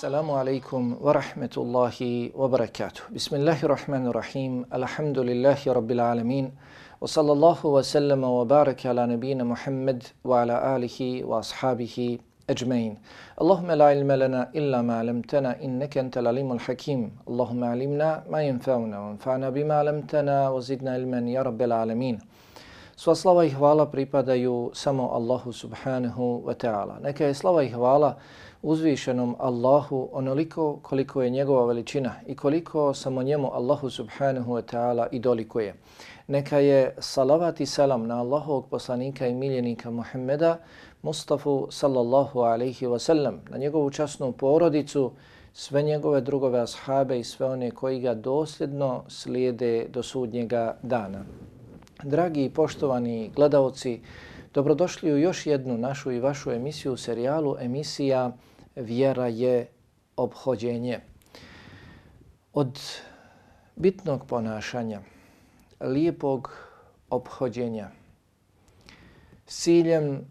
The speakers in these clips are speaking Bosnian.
Assalamu alaikum wa rahmetullahi wa barakatuh. Bismillahirrahmanirrahim. Alhamdulillahi rabbil alamin. Wa sallallahu wa sallama wa baraka ala nabina Muhammad wa ala alihi wa ashabihi ajmain. Allahumma la ilma lana illa ma alamtana innaka antal alimul hakim. Allahumma alimna ma yanfa'una wa anfa'na bima alamtana wa zidna ilman ya rabbil alamin. Sva slava i hvala pripadaju samo Allahu subhanahu wa ta'ala. Neka je slava i hvala uzvišenom Allahu onoliko koliko je njegova veličina i koliko samo njemu Allahu subhanahu wa ta'ala i dolikuje. Neka je salavat i salam na Allahovog poslanika i miljenika Muhammeda Mustafa sallallahu alaihi wa sallam, na njegovu časnu porodicu, sve njegove drugove ashabe i sve one koji ga dosljedno slijede do sudnjega dana. Dragi i poštovani gledaoci, dobrodošli u još jednu našu i vašu emisiju, serijalu emisija Vjera je obhođenje. Od bitnog ponašanja, lijepog obhođenja, ciljem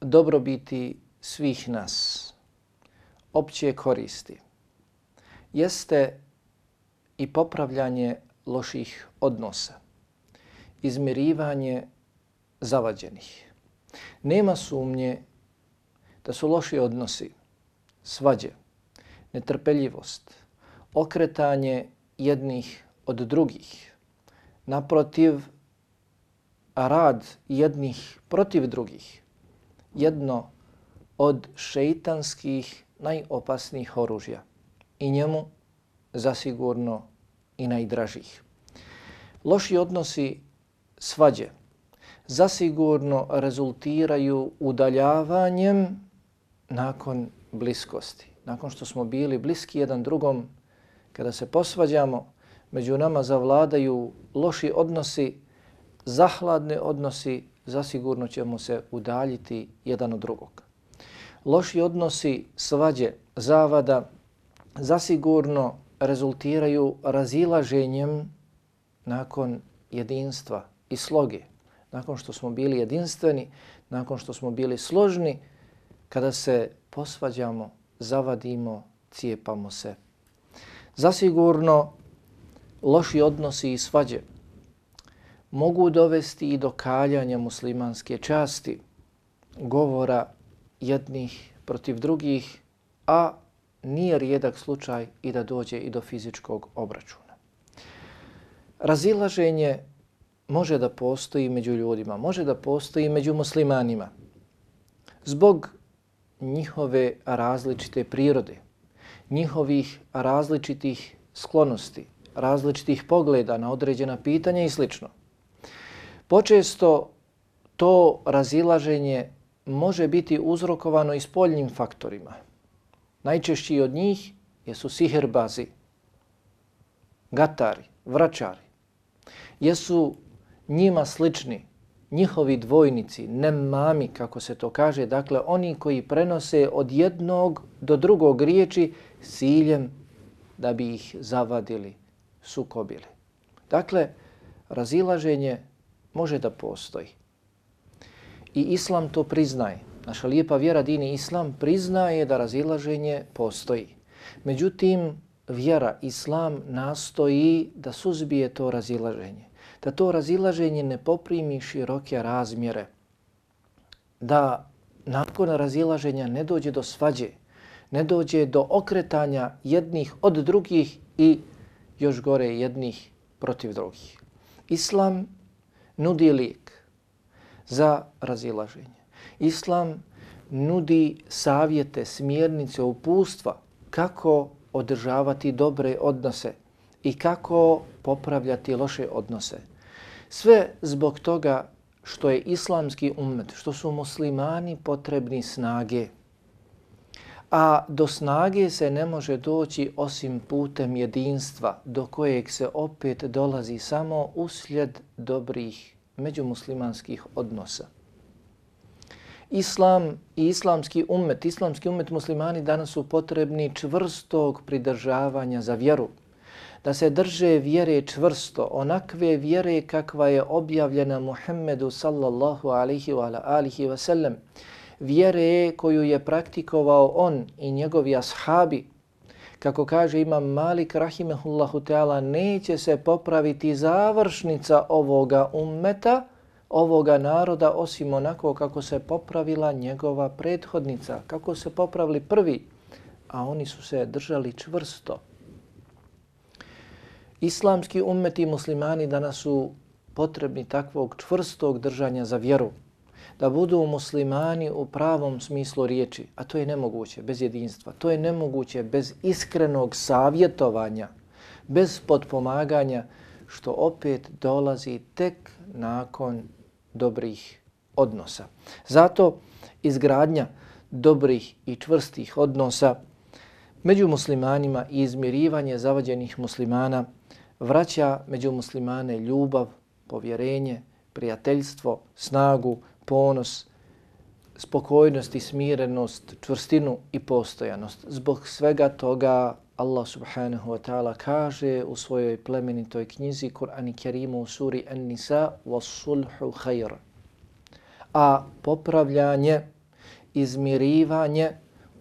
dobrobiti svih nas, opće koristi, jeste i popravljanje loših odnosa izmirivanje zavađenih. Nema sumnje da su loši odnosi, svađe, netrpeljivost, okretanje jednih od drugih, naprotiv rad jednih protiv drugih, jedno od šeitanskih najopasnijih oružja i njemu zasigurno i najdražih. Loši odnosi svađe zasigurno rezultiraju udaljavanjem nakon bliskosti. Nakon što smo bili bliski jedan drugom, kada se posvađamo, među nama zavladaju loši odnosi, zahladne odnosi, zasigurno ćemo se udaljiti jedan od drugog. Loši odnosi, svađe, zavada, zasigurno rezultiraju razilaženjem nakon jedinstva, i sloge. Nakon što smo bili jedinstveni, nakon što smo bili složni, kada se posvađamo, zavadimo, cijepamo se. Zasigurno, loši odnosi i svađe mogu dovesti i do kaljanja muslimanske časti, govora jednih protiv drugih, a nije rijedak slučaj i da dođe i do fizičkog obračuna. Razilaženje može da postoji među ljudima, može da postoji među muslimanima. Zbog njihove različite prirode, njihovih različitih sklonosti, različitih pogleda na određena pitanja i sl. Počesto to razilaženje može biti uzrokovano i spoljnim faktorima. Najčešći od njih jesu siherbazi, gatari, vračari. Jesu njima slični, njihovi dvojnici, nemami kako se to kaže, dakle oni koji prenose od jednog do drugog riječi siljem da bi ih zavadili, sukobili. Dakle, razilaženje može da postoji. I islam to priznaje. Naša lijepa vjera dini islam priznaje da razilaženje postoji. Međutim, vjera islam nastoji da suzbije to razilaženje da to razilaženje ne poprimi široke razmjere, da nakon razilaženja ne dođe do svađe, ne dođe do okretanja jednih od drugih i još gore jednih protiv drugih. Islam nudi lijek za razilaženje. Islam nudi savjete, smjernice, upustva kako održavati dobre odnose i kako popravljati loše odnose. Sve zbog toga što je islamski ummet, što su muslimani potrebni snage. A do snage se ne može doći osim putem jedinstva do kojeg se opet dolazi samo uslijed dobrih međumuslimanskih odnosa. Islam i islamski umet, islamski umet muslimani danas su potrebni čvrstog pridržavanja za vjeru, da se drže vjere čvrsto, onakve vjere kakva je objavljena Muhammedu sallallahu alihi wa alihi wa sallam, vjere koju je praktikovao on i njegovi ashabi, kako kaže Imam Malik rahimehullahu ta'ala, neće se popraviti završnica ovoga ummeta, ovoga naroda, osim onako kako se popravila njegova prethodnica, kako se popravili prvi, a oni su se držali čvrsto. Islamski ummet i muslimani danas su potrebni takvog čvrstog držanja za vjeru, da budu muslimani u pravom smislu riječi, a to je nemoguće bez jedinstva, to je nemoguće bez iskrenog savjetovanja, bez podpomaganja, što opet dolazi tek nakon dobrih odnosa. Zato izgradnja dobrih i čvrstih odnosa među muslimanima i izmirivanje zavađenih muslimana vraća među muslimane ljubav, povjerenje, prijateljstvo, snagu, ponos, spokojnost i smirenost, čvrstinu i postojanost. Zbog svega toga Allah subhanahu wa ta'ala kaže u svojoj plemenitoj knjizi Kur'an i Kerimu u suri An-Nisa وَالصُلْحُ خَيْرًا A popravljanje, izmirivanje,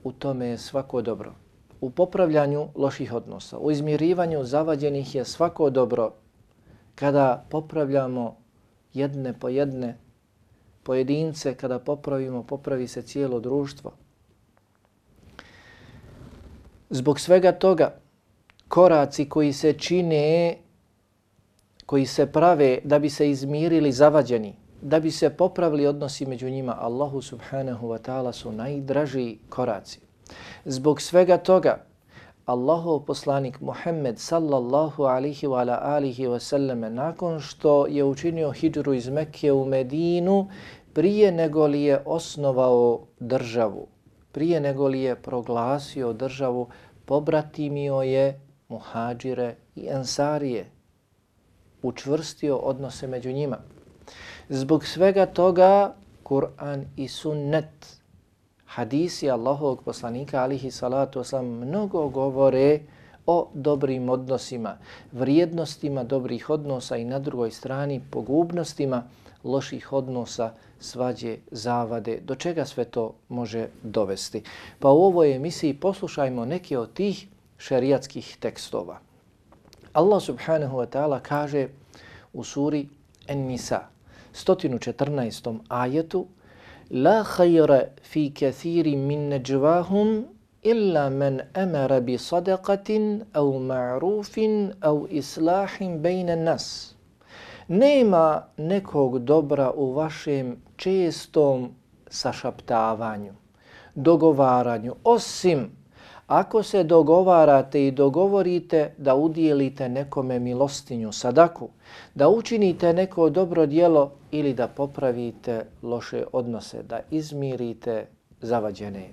u tome je svako dobro. U popravljanju loših odnosa, u izmirivanju zavađenih je svako dobro kada popravljamo jedne po jedne pojedince, kada popravimo, popravi se cijelo društvo. Zbog svega toga, koraci koji se čine, koji se prave da bi se izmirili zavađeni, da bi se popravili odnosi među njima, Allahu subhanahu wa ta'ala su najdraži koraci. Zbog svega toga, Allahov poslanik Muhammed sallallahu alihi wa ala alihi wa sallame nakon što je učinio hijđru iz Mekke u Medinu prije nego li je osnovao državu, prije nego li je proglasio državu, pobratimio je muhađire i ensarije, učvrstio odnose među njima. Zbog svega toga Kur'an i sunnet hadisi Allahovog poslanika alihi salatu oslam mnogo govore o dobrim odnosima, vrijednostima dobrih odnosa i na drugoj strani pogubnostima loših odnosa, svađe, zavade, do čega sve to može dovesti. Pa u ovoj emisiji poslušajmo neke od tih šerijatskih tekstova. Allah subhanahu wa ta'ala kaže u suri En-Nisa, 114. ajetu, La khayra fi kathiri min نجواهم illa man amara bi sadaqatin معروف ma'rufin aw islahin الناس nas. Nema nekog dobra u vašem čestom sašaptavanju, dogovaranju, osim ako se dogovarate i dogovorite da udijelite nekome milostinju, sadaku, da učinite neko dobro dijelo ili da popravite loše odnose, da izmirite zavađene.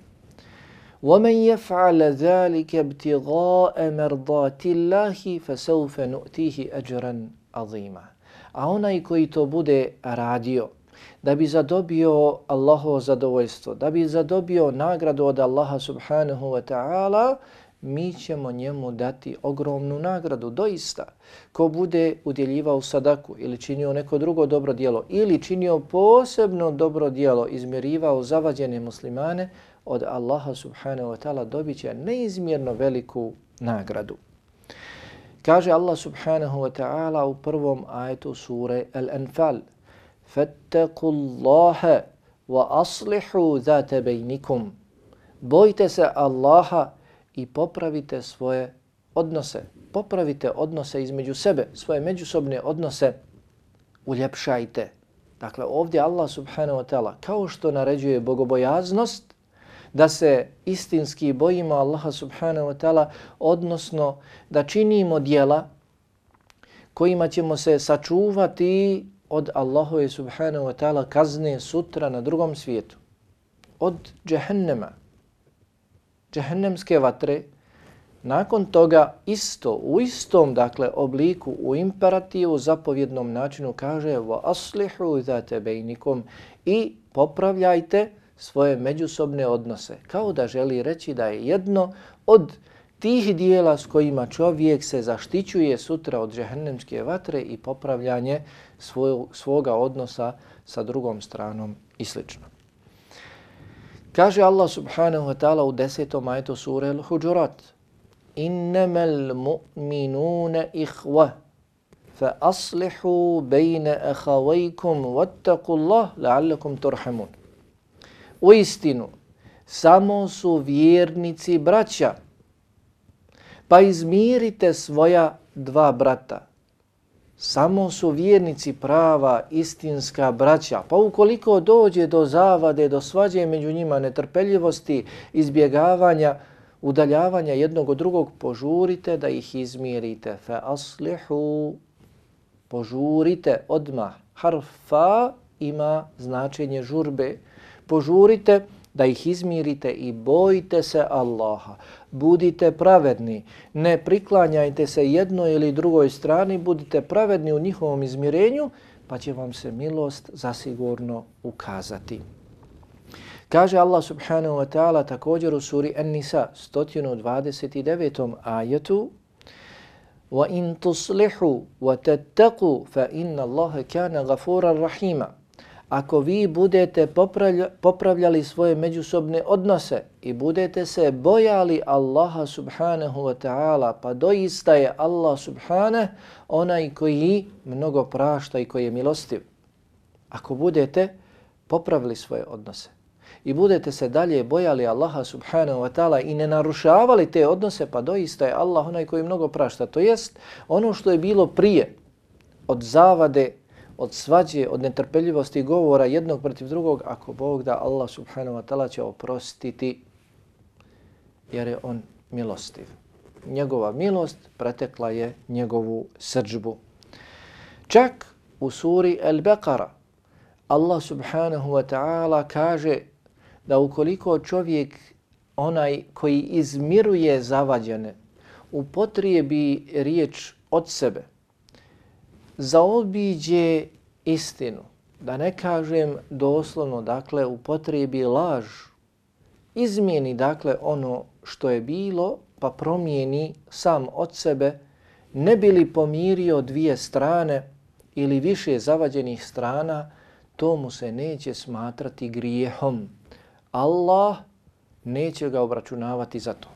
وَمَنْ يَفْعَلَ ذَلِكَ ابْتِغَاءَ مَرْضَاتِ اللَّهِ فَسَوْفَ نُؤْتِهِ أَجْرًا عَظِيمًا A onaj koji to bude radio, da bi zadobio Allahovo zadovoljstvo, da bi zadobio nagradu od Allaha subhanahu wa ta'ala, mi ćemo njemu dati ogromnu nagradu, doista. Ko bude udjeljivao sadaku ili činio neko drugo dobro dijelo ili činio posebno dobro dijelo, izmjerivao zavađene muslimane, od Allaha subhanahu wa ta'ala dobit će neizmjerno veliku nagradu. Kaže Allah subhanahu wa ta'ala u prvom ajetu sure Al-Anfal, فَاتَّقُوا اللَّهَ وَأَصْلِحُوا ذَاتَ بَيْنِكُمْ Bojte se Allaha i popravite svoje odnose. Popravite odnose između sebe, svoje međusobne odnose uljepšajte. Dakle, ovdje Allah subhanahu wa ta'ala, kao što naređuje bogobojaznost, da se istinski bojimo Allaha subhanahu wa ta'ala, odnosno da činimo dijela kojima ćemo se sačuvati od Allahove subhanahu wa ta'ala kazne sutra na drugom svijetu. Od džehennema, džehennemske vatre, nakon toga isto, u istom dakle obliku, u imperativu, zapovjednom načinu kaže wa aslihu zate bejnikom i popravljajte svoje međusobne odnose. Kao da želi reći da je jedno od tih dijela s kojima čovjek se zaštićuje sutra od džehennemske vatre i popravljanje svoj, svoga odnosa sa drugom stranom i slično. Kaže Allah subhanahu wa ta'ala u desetom ajetu sura Al-Hujurat Innamal mu'minuna ihva fa aslihu bayna akhawaykum Allah la'allakum turhamun. U istinu, samo su vjernici braća, pa izmirite svoja dva brata. Samo su vjernici prava, istinska braća. Pa ukoliko dođe do zavade, do svađe među njima, netrpeljivosti, izbjegavanja, udaljavanja jednog od drugog, požurite da ih izmirite. Fa aslihu, požurite odmah. Harfa ima značenje žurbe. Požurite da ih izmirite i bojite se Allaha. Budite pravedni, ne priklanjajte se jednoj ili drugoj strani, budite pravedni u njihovom izmirenju, pa će vam se milost zasigurno ukazati. Kaže Allah subhanahu wa ta'ala također u suri An-Nisa 129. ajetu وَإِن تُصْلِحُوا وَتَتَّقُوا فَإِنَّ اللَّهَ كَانَ غَفُورًا رَحِيمًا ako vi budete popravljali svoje međusobne odnose i budete se bojali Allaha subhanahu wa ta'ala, pa doista je Allah subhanahu onaj koji mnogo prašta i koji je milostiv. Ako budete popravili svoje odnose i budete se dalje bojali Allaha subhanahu wa ta'ala i ne narušavali te odnose, pa doista je Allah onaj koji mnogo prašta. To jest ono što je bilo prije od zavade od svađe, od netrpeljivosti govora jednog protiv drugog, ako Bog da Allah subhanahu wa ta'ala će oprostiti jer je on milostiv. Njegova milost pretekla je njegovu srđbu. Čak u suri Al-Baqara Allah subhanahu wa ta'ala kaže da ukoliko čovjek onaj koji izmiruje zavađene upotrijebi riječ od sebe, zaobiđe istinu, da ne kažem doslovno, dakle, u potrebi laž, izmijeni, dakle, ono što je bilo, pa promijeni sam od sebe, ne bi li pomirio dvije strane ili više zavađenih strana, to mu se neće smatrati grijehom. Allah neće ga obračunavati za to.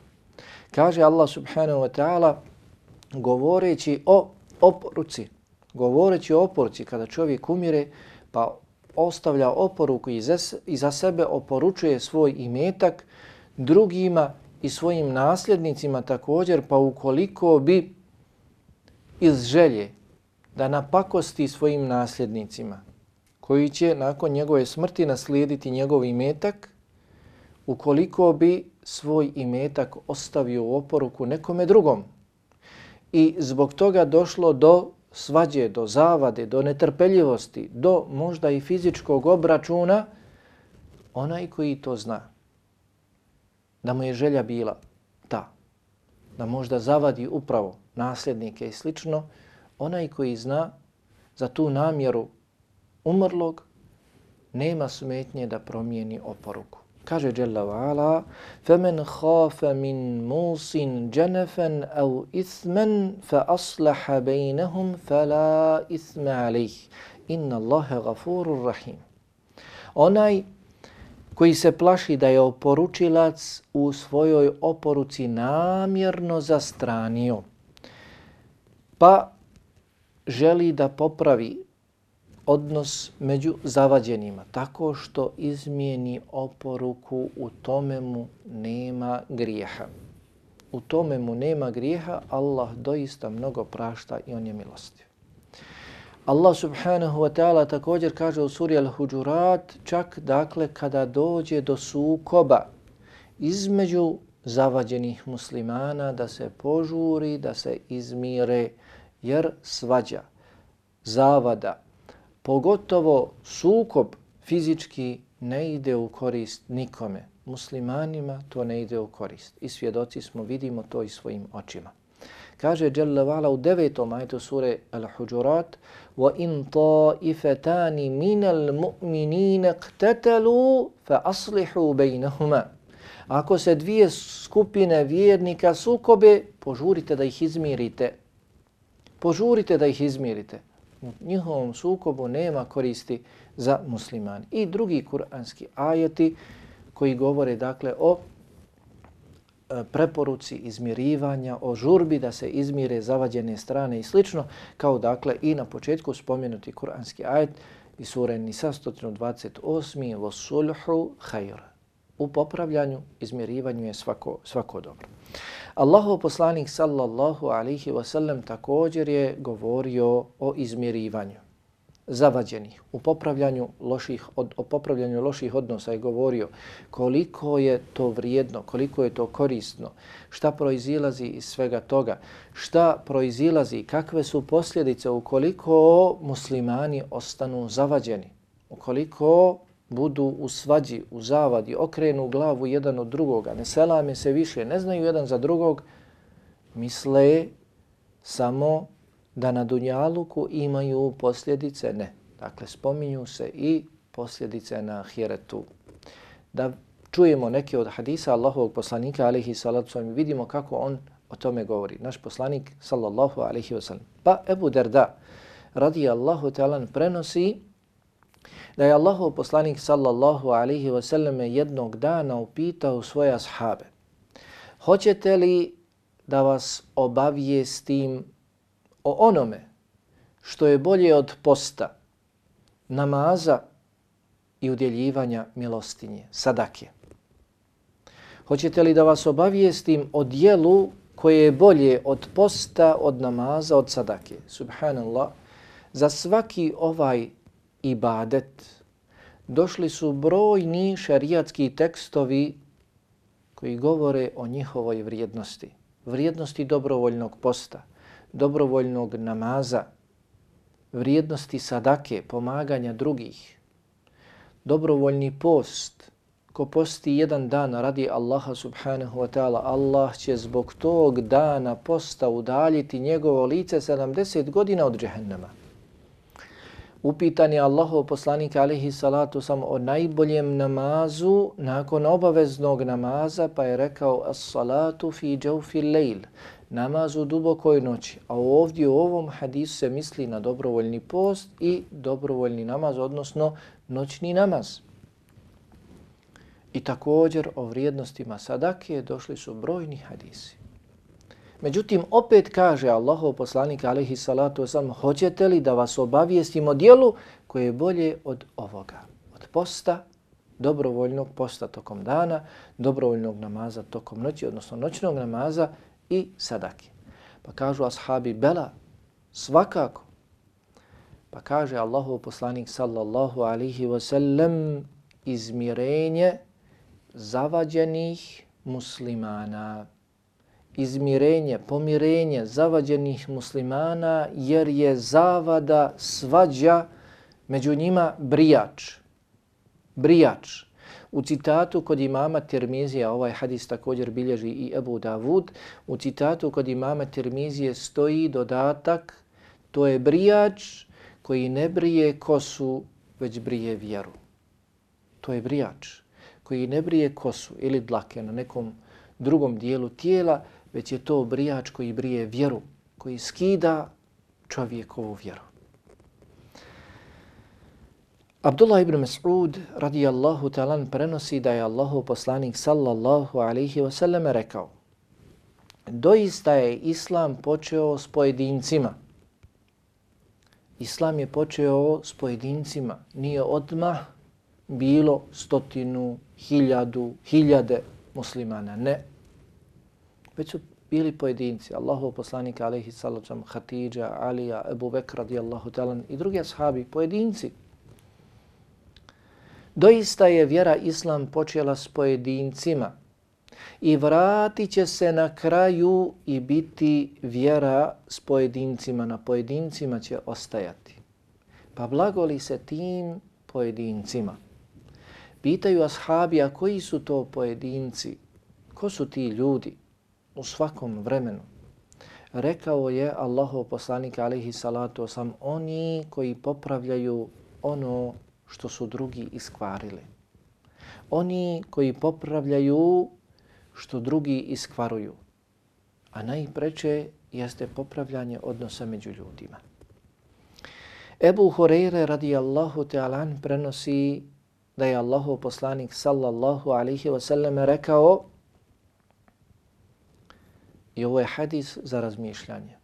Kaže Allah subhanahu wa ta'ala, govoreći o oporuci, govoreći o oporci kada čovjek umire pa ostavlja oporuku i za sebe oporučuje svoj imetak drugima i svojim nasljednicima također pa ukoliko bi iz želje da napakosti svojim nasljednicima koji će nakon njegove smrti naslijediti njegov imetak ukoliko bi svoj imetak ostavio u oporuku nekome drugom. I zbog toga došlo do svađe, do zavade, do netrpeljivosti, do možda i fizičkog obračuna, onaj koji to zna, da mu je želja bila ta, da možda zavadi upravo nasljednike i slično, onaj koji zna za tu namjeru umrlog, nema smetnje da promijeni oporuku. Kaže Jalla wa'ala, فَمَنْ خَافَ مِنْ مُوسٍ جَنَفًا أَوْ إِثْمًا فَأَصْلَحَ بَيْنَهُمْ فَلَا إِثْمَ عَلَيْهِ إِنَّ اللَّهَ غَفُورٌ رَحِيمٌ Onaj koji se plaši da je oporučilac u svojoj oporuci namjerno zastranio, pa želi da popravi odnos među zavađenima, tako što izmijeni oporuku, u tome mu nema grijeha. U tome mu nema grijeha, Allah doista mnogo prašta i on je milostiv. Allah subhanahu wa ta'ala također kaže u suri Al-Huđurat, čak dakle kada dođe do sukoba između zavađenih muslimana da se požuri, da se izmire, jer svađa, zavada, pogotovo sukob fizički ne ide u korist nikome. Muslimanima to ne ide u korist. I svjedoci smo, vidimo to i svojim očima. Kaže Jalla Vala u devetom ajtu sure Al-Hujurat وَإِن طَائِفَتَانِ مِنَ الْمُؤْمِنِينَ اقْتَتَلُوا فَأَصْلِحُوا بَيْنَهُمَا Ako se dvije skupine vjernika sukobe, požurite da ih izmirite. Požurite da ih izmirite u njihovom sukobu nema koristi za musliman. I drugi kuranski ajeti koji govore dakle o e, preporuci izmirivanja, o žurbi da se izmire zavađene strane i slično, kao dakle i na početku spomenuti kuranski ajet i sure Nisa 128. Vo sulhu. U popravljanju, izmirivanju je svako, svako dobro. Allahov poslanik sallallahu alihi wasallam također je govorio o izmirivanju zavađenih, u popravljanju loših, od, o popravljanju loših odnosa je govorio koliko je to vrijedno, koliko je to korisno, šta proizilazi iz svega toga, šta proizilazi, kakve su posljedice ukoliko muslimani ostanu zavađeni, ukoliko budu u svađi, u zavadi, okrenu glavu jedan od drugoga, ne selame se više, ne znaju jedan za drugog, misle samo da na Dunjaluku imaju posljedice? Ne. Dakle, spominju se i posljedice na Ahiretu. Da čujemo neke od hadisa Allahovog poslanika, alihi salatu i vidimo kako on o tome govori. Naš poslanik, sallallahu alihi wasallam. Pa Ebu Derda, radi Allahu ta'ala, prenosi da je Allahov poslanik, sallallahu alihi wasallam, jednog dana upitao svoje ashabe. Hoćete li da vas obavijestim o onome što je bolje od posta, namaza i udjeljivanja milostinje, sadake. Hoćete li da vas obavijestim o dijelu koje je bolje od posta, od namaza, od sadake? Subhanallah, za svaki ovaj ibadet došli su brojni šarijatski tekstovi koji govore o njihovoj vrijednosti. Vrijednosti dobrovoljnog posta, dobrovoljnog namaza, vrijednosti sadake, pomaganja drugih, dobrovoljni post, ko posti jedan dan radi Allaha subhanahu wa ta'ala, Allah će zbog tog dana posta udaljiti njegovo lice 70 godina od džehennema. Upitan je Allahov poslanik alihi salatu sam o najboljem namazu nakon obaveznog namaza pa je rekao as salatu fi džawfi lejl namaz u dubokoj noći. A ovdje u ovom hadisu se misli na dobrovoljni post i dobrovoljni namaz, odnosno noćni namaz. I također o vrijednostima sadake došli su brojni hadisi. Međutim, opet kaže Allahov poslanik alaihi salatu wasalam, hoćete li da vas obavijestimo dijelu koje je bolje od ovoga? Od posta, dobrovoljnog posta tokom dana, dobrovoljnog namaza tokom noći, odnosno noćnog namaza i sadake. Pa kažu ashabi, bela, svakako. Pa kaže Allahov poslanik sallallahu alihi wasallam, izmirenje zavađenih muslimana. Izmirenje, pomirenje zavađenih muslimana jer je zavada svađa među njima brijač. Brijač. U citatu kod imama Tirmizija, ovaj hadis također bilježi i Ebu Davud, u citatu kod imama Tirmizije stoji dodatak, to je brijač koji ne brije kosu, već brije vjeru. To je brijač koji ne brije kosu ili dlake na nekom drugom dijelu tijela, već je to brijač koji brije vjeru, koji skida čovjekovu vjeru. Abdullah ibn Mas'ud radijallahu talan prenosi da je Allahu poslanik sallallahu alaihi wa sallam rekao Doista je Islam počeo s pojedincima. Islam je počeo s pojedincima. Nije odmah bilo stotinu, hiljadu, hiljade muslimana. Ne. Već su bili pojedinci. Allahov poslanik alaihi sallam, Hatidža, Alija, Ebu Bekr radijallahu talan i drugi ashabi, pojedinci. Doista je vjera islam počela s pojedincima i vratit će se na kraju i biti vjera s pojedincima. Na pojedincima će ostajati. Pa blagoli se tim pojedincima. Pitaju ashabi, a koji su to pojedinci? Ko su ti ljudi u svakom vremenu? Rekao je Allahov poslanik alaihi salatu osam, oni koji popravljaju ono što su drugi iskvarili. Oni koji popravljaju što drugi iskvaruju. A najpreče jeste popravljanje odnosa među ljudima. Ebu Hureyre radijallahu ta'alan prenosi da je Allahov poslanik sallallahu alaihi wasallam rekao i ovo je hadis za razmišljanje.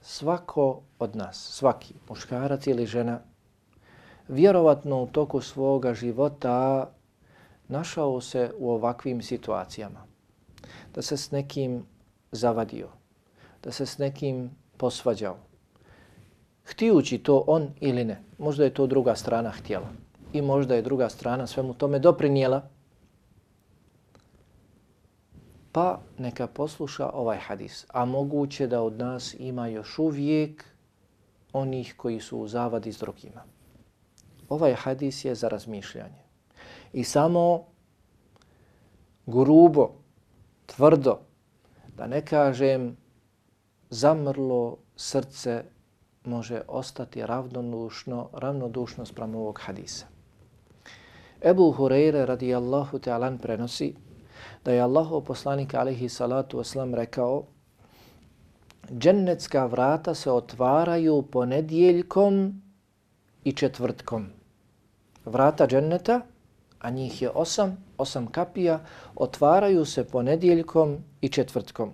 Svako od nas, svaki muškarac ili žena, vjerovatno u toku svoga života našao se u ovakvim situacijama. Da se s nekim zavadio, da se s nekim posvađao. Htijući to on ili ne, možda je to druga strana htjela i možda je druga strana svemu tome doprinijela, pa neka posluša ovaj hadis. A moguće da od nas ima još uvijek onih koji su u zavadi s drugima. Ovaj hadis je za razmišljanje. I samo grubo, tvrdo, da ne kažem zamrlo srce može ostati ravnodušno, ravnodušno sprem ovog hadisa. Ebu Hureyre radijallahu ta'alan prenosi da je Allahov poslanik alihi salatu wasalam rekao džennetska vrata se otvaraju ponedjeljkom i četvrtkom. Vrata dženneta, a njih je osam, osam kapija, otvaraju se ponedjeljkom i četvrtkom.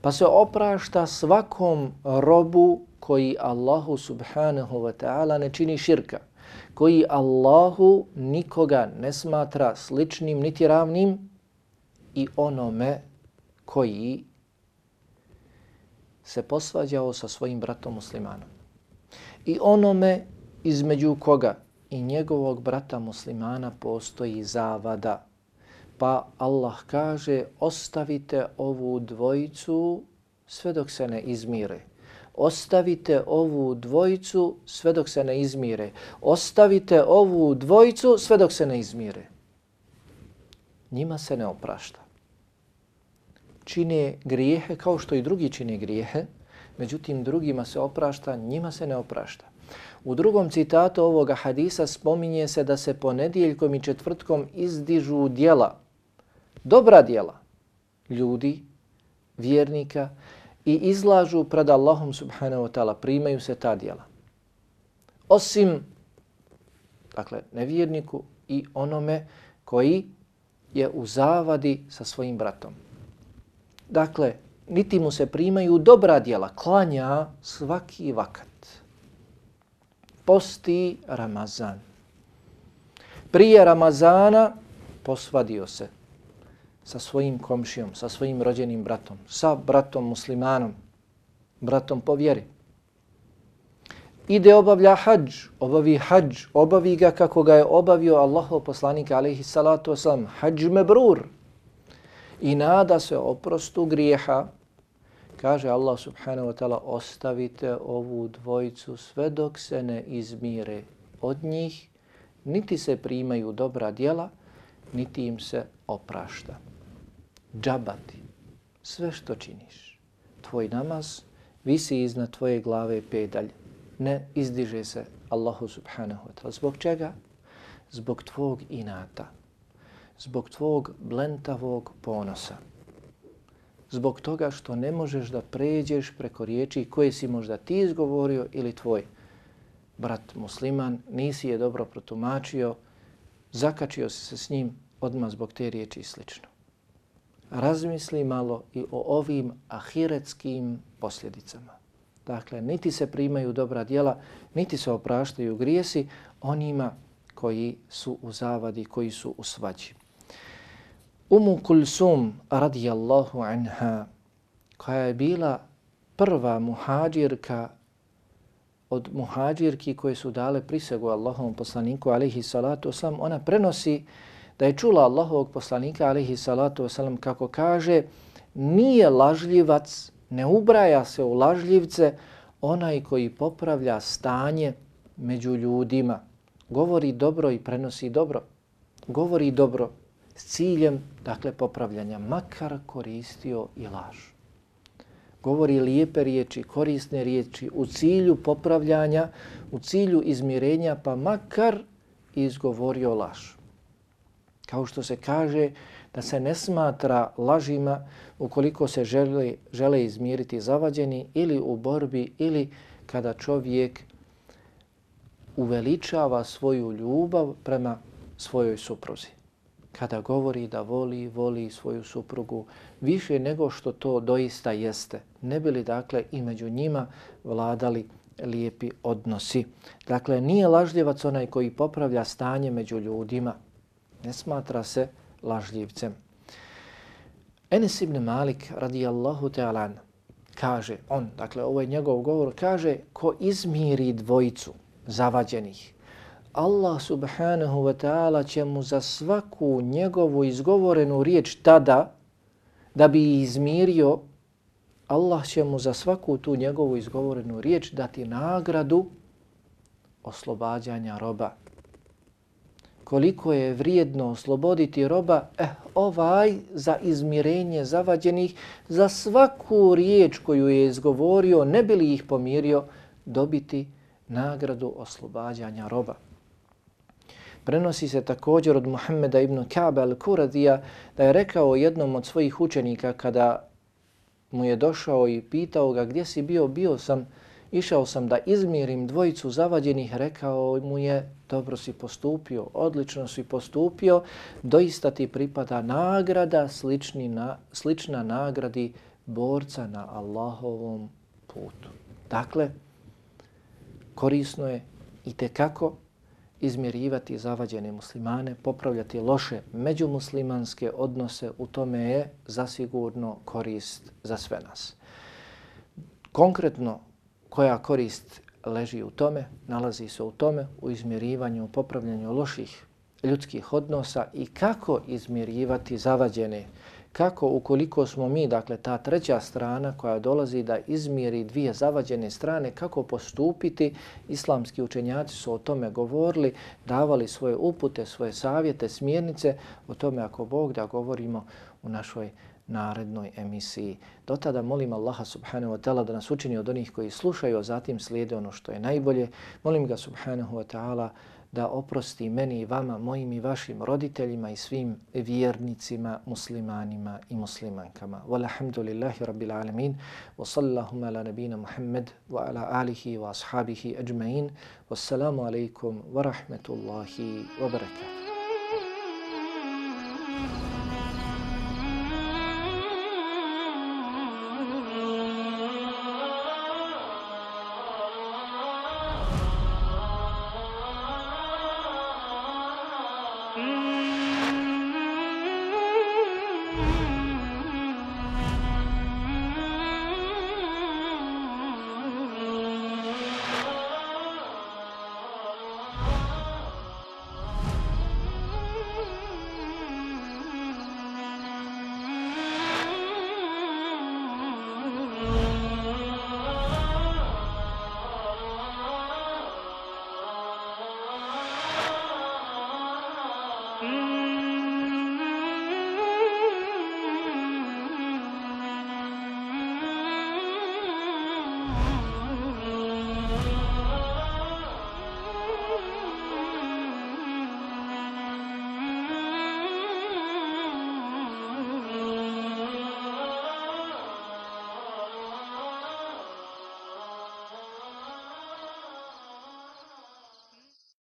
Pa se oprašta svakom robu koji Allahu subhanahu wa ta'ala ne čini širka, koji Allahu nikoga ne smatra sličnim niti ravnim i onome koji se posvađao sa svojim bratom muslimanom. I onome između koga i njegovog brata muslimana postoji zavada. Pa Allah kaže ostavite ovu dvojicu sve dok se ne izmire. Ostavite ovu dvojicu sve dok se ne izmire. Ostavite ovu dvojicu sve dok se ne izmire. Njima se ne oprašta. Čine grijehe kao što i drugi čine grijehe, međutim drugima se oprašta, njima se ne oprašta. U drugom citatu ovoga hadisa spominje se da se ponedjeljkom i četvrtkom izdižu dijela, dobra dijela ljudi, vjernika i izlažu pred Allahom subhanahu wa ta'ala, primaju se ta dijela. Osim, dakle, nevjerniku i onome koji je u zavadi sa svojim bratom. Dakle, niti mu se primaju dobra djela, klanja svaki vakat posti Ramazan. Prije Ramazana posvadio se sa svojim komšijom, sa svojim rođenim bratom, sa bratom muslimanom, bratom po vjeri. Ide obavlja hađ, obavi hađ, obavi ga kako ga je obavio Allahov poslanik alaihi salatu wasalam, hađ mebrur. I nada se oprostu grijeha Kaže Allah subhanahu wa ta'ala ostavite ovu dvojicu sve dok se ne izmire od njih, niti se primaju dobra djela, niti im se oprašta. Džabati, sve što činiš, tvoj namaz visi iznad tvoje glave pedalj, ne izdiže se Allahu subhanahu wa ta'ala. Zbog čega? Zbog tvog inata, zbog tvog blentavog ponosa zbog toga što ne možeš da pređeš preko riječi koje si možda ti izgovorio ili tvoj brat musliman, nisi je dobro protumačio, zakačio si se s njim odmah zbog te riječi i slično. Razmisli malo i o ovim ahiretskim posljedicama. Dakle, niti se primaju dobra djela, niti se opraštaju grijesi onima koji su u zavadi, koji su u svađi. Umu Kulsum radijallahu anha, koja je bila prva muhađirka od muhađirki koje su dale prisegu Allahovom poslaniku alaihi salatu wasalam, ona prenosi da je čula Allahovog poslanika alaihi salatu wasalam kako kaže nije lažljivac, ne ubraja se u lažljivce onaj koji popravlja stanje među ljudima. Govori dobro i prenosi dobro. Govori dobro s ciljem, dakle, popravljanja, makar koristio i laž. Govori lijepe riječi, korisne riječi u cilju popravljanja, u cilju izmirenja, pa makar izgovorio laž. Kao što se kaže da se ne smatra lažima ukoliko se žele, žele izmiriti zavađeni ili u borbi ili kada čovjek uveličava svoju ljubav prema svojoj supruzi. Kada govori da voli, voli svoju suprugu više nego što to doista jeste. Ne bili dakle i među njima vladali lijepi odnosi. Dakle, nije lažljivac onaj koji popravlja stanje među ljudima. Ne smatra se lažljivcem. Enes ibn Malik radijallahu ta'ala kaže, on, dakle ovo je njegov govor, kaže ko izmiri dvojicu zavađenih, Allah subhanahu wa ta'ala će mu za svaku njegovu izgovorenu riječ tada da bi izmirio, Allah će mu za svaku tu njegovu izgovorenu riječ dati nagradu oslobađanja roba koliko je vrijedno osloboditi roba, eh, ovaj za izmirenje zavađenih, za svaku riječ koju je izgovorio, ne bi li ih pomirio, dobiti nagradu oslobađanja roba. Prenosi se također od Muhammeda ibn Kabe al-Kuradija da je rekao jednom od svojih učenika kada mu je došao i pitao ga gdje si bio, bio sam išao sam da izmirim dvojicu zavađenih, rekao mu je, dobro si postupio, odlično si postupio, doista ti pripada nagrada slični na, slična nagradi borca na Allahovom putu. Dakle, korisno je i te kako izmirivati zavađene muslimane, popravljati loše međumuslimanske odnose, u tome je zasigurno korist za sve nas. Konkretno, koja korist leži u tome, nalazi se u tome, u izmjerivanju, popravljanju loših ljudskih odnosa i kako izmjerivati zavađene, kako ukoliko smo mi, dakle ta treća strana koja dolazi da izmjeri dvije zavađene strane, kako postupiti, islamski učenjaci su o tome govorili, davali svoje upute, svoje savjete, smjernice, o tome ako Bog da govorimo u našoj narednoj emisiji. Do tada molim Allaha subhanahu wa ta'ala da nas učini od onih koji slušaju, a zatim slijede ono što je najbolje. Molim ga subhanahu wa ta'ala da oprosti meni i vama, mojim i vašim roditeljima i svim vjernicima, muslimanima i muslimankama. Walhamdulillahi rabbil alamin. Wa sallahuma ala nabina Muhammad wa ala alihi wa ashabihi ajma'in. Wassalamu alaikum wa rahmetullahi wa barakatuh.